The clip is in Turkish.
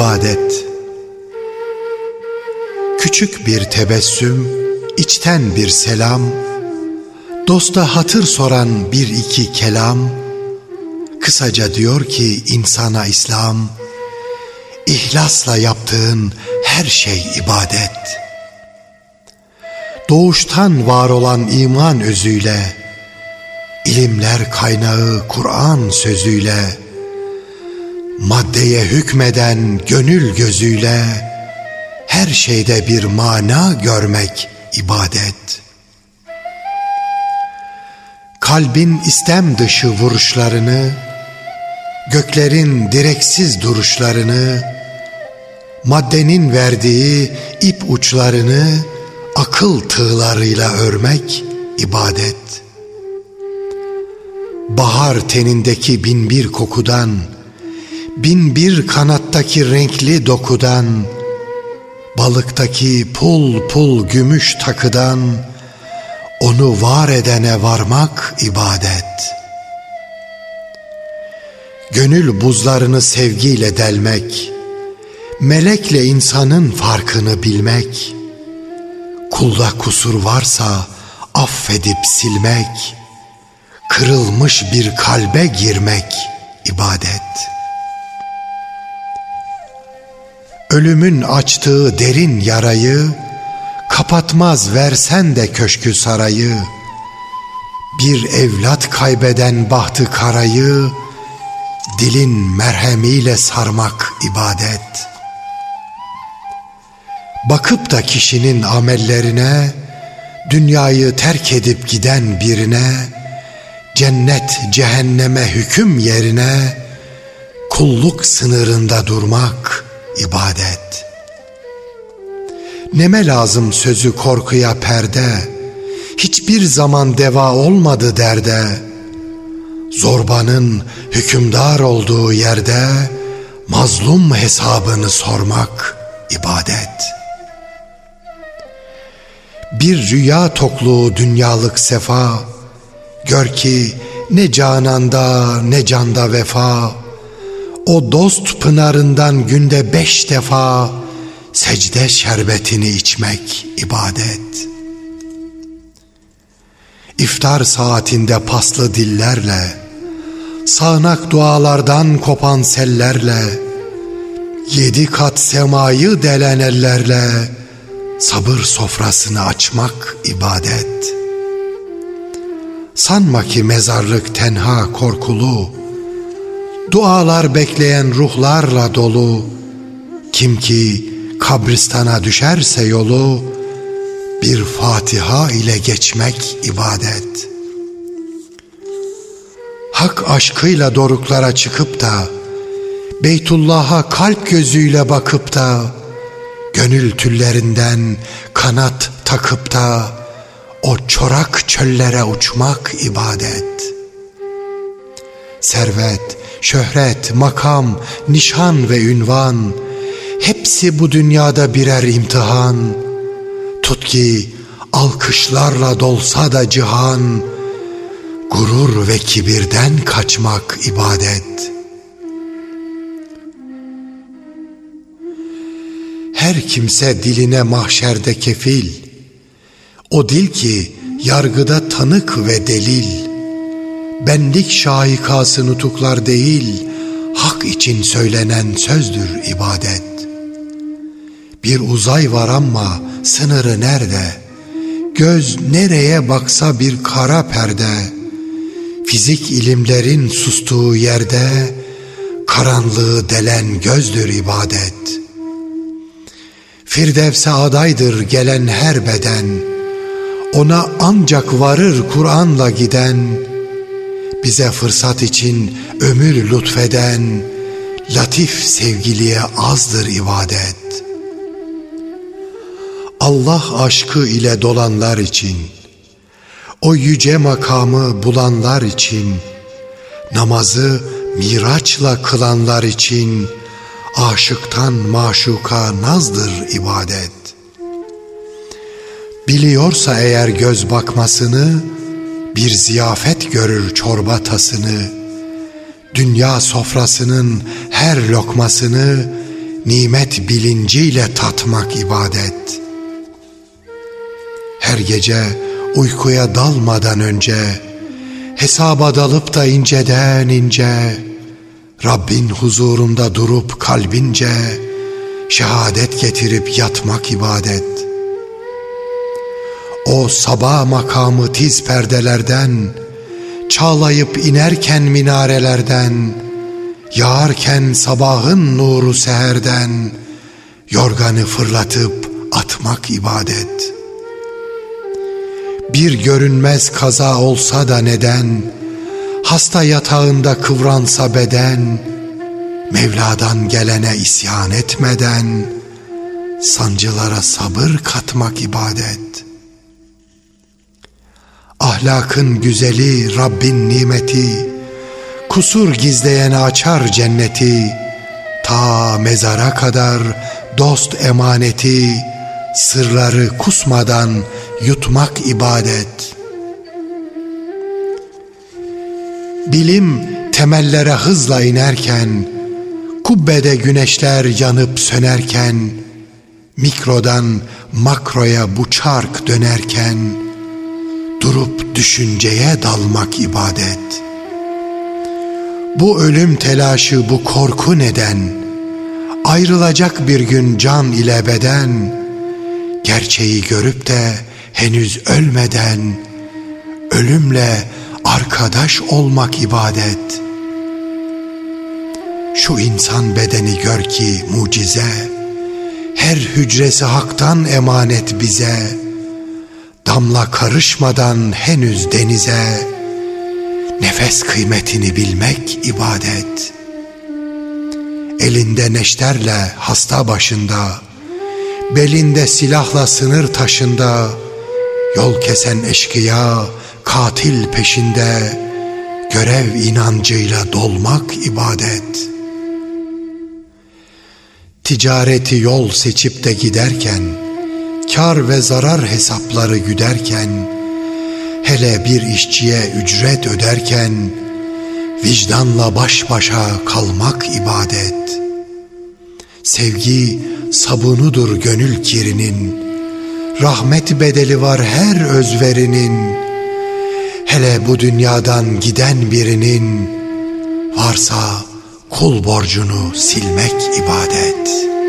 ibadet. Küçük bir tebessüm, içten bir selam, dosta hatır soran bir iki kelam, kısaca diyor ki insana İslam, ihlasla yaptığın her şey ibadet. Doğuştan var olan iman özüyle, ilimler kaynağı Kur'an sözüyle, maddeye hükmeden gönül gözüyle, her şeyde bir mana görmek ibadet. Kalbin istem dışı vuruşlarını, göklerin direksiz duruşlarını, maddenin verdiği ip uçlarını akıl tığlarıyla örmek ibadet. Bahar tenindeki bin bir kokudan, bin bir kanattaki renkli dokudan, balıktaki pul pul gümüş takıdan, onu var edene varmak ibadet. Gönül buzlarını sevgiyle delmek, melekle insanın farkını bilmek, kulda kusur varsa affedip silmek, kırılmış bir kalbe girmek ibadet.'' Ölümün açtığı derin yarayı, Kapatmaz versen de köşkü sarayı, Bir evlat kaybeden bahtı karayı, Dilin merhemiyle sarmak ibadet. Bakıp da kişinin amellerine, Dünyayı terk edip giden birine, Cennet cehenneme hüküm yerine, Kulluk sınırında durmak ibadet. Neme lazım sözü korkuya perde, hiçbir zaman deva olmadı derde. Zorbanın hükümdar olduğu yerde, mazlum hesabını sormak ibadet. Bir rüya tokluğu dünyalık sefa, gör ki ne cananda ne canda vefa, o dost pınarından günde beş defa secde şerbetini içmek ibadet. İftar saatinde paslı dillerle, sağnak dualardan kopan sellerle, yedi kat semayı delen ellerle, sabır sofrasını açmak ibadet. Sanma ki mezarlık tenha korkulu, Dualar bekleyen ruhlarla dolu. Kim ki kabristana düşerse yolu Bir Fatiha ile geçmek ibadet. Hak aşkıyla doruklara çıkıp da Beytullah'a kalp gözüyle bakıp da Gönül tüllerinden kanat takıp da O çorak çöllere uçmak ibadet Servet, şöhret, makam, nişan ve ünvan hepsi bu dünyada birer imtihan. Tut ki alkışlarla dolsa da cihan gurur ve kibirden kaçmak ibadet. Her kimse diline mahşerde kefil. O dil ki yargıda tanık ve delil benlik şahikası nutuklar değil, hak için söylenen sözdür ibadet. Bir uzay var ama sınırı nerede? Göz nereye baksa bir kara perde. Fizik ilimlerin sustuğu yerde, karanlığı delen gözdür ibadet. Firdevs'e adaydır gelen her beden, ona ancak varır Kur'an'la giden.'' Bize fırsat için ömür lütfeden latif sevgiliye azdır ibadet. Allah aşkı ile dolanlar için, o yüce makamı bulanlar için, namazı miraçla kılanlar için, aşıktan maşuka nazdır ibadet. Biliyorsa eğer göz bakmasını, bir ziyafet görür çorba tasını, dünya sofrasının her lokmasını nimet bilinciyle tatmak ibadet. Her gece uykuya dalmadan önce, hesaba dalıp da inceden ince, Rabbin huzurunda durup kalbince, şehadet getirip yatmak ibadet. O sabah makamı tiz perdelerden, çağlayıp inerken minarelerden, Yağarken sabahın nuru seherden Yorganı fırlatıp atmak ibadet. Bir görünmez kaza olsa da neden Hasta yatağında kıvransa beden Mevladan gelene isyan etmeden Sancılara sabır katmak ibadet Ahlakın güzeli Rabbin nimeti. Kusur gizleyene açar cenneti, ta mezara kadar dost emaneti, sırları kusmadan yutmak ibadet. Bilim temellere hızla inerken, kubbede güneşler yanıp sönerken, mikrodan makroya bu çark dönerken, durup düşünceye dalmak ibadet.'' Bu ölüm telaşı, bu korku neden? Ayrılacak bir gün can ile beden, gerçeği görüp de henüz ölmeden, ölümle arkadaş olmak ibadet. Şu insan bedeni gör ki mucize, her hücresi haktan emanet bize, damla karışmadan henüz denize, Nefes kıymetini bilmek ibadet. Elinde neşterle hasta başında, belinde silahla sınır taşında, yol kesen eşkıya, katil peşinde, görev inancıyla dolmak ibadet. Ticareti yol seçip de giderken, kar ve zarar hesapları güderken, Hele bir işçiye ücret öderken vicdanla baş başa kalmak ibadet. Sevgi sabunudur gönül kirinin, rahmet bedeli var her özverinin. Hele bu dünyadan giden birinin varsa kul borcunu silmek ibadet.''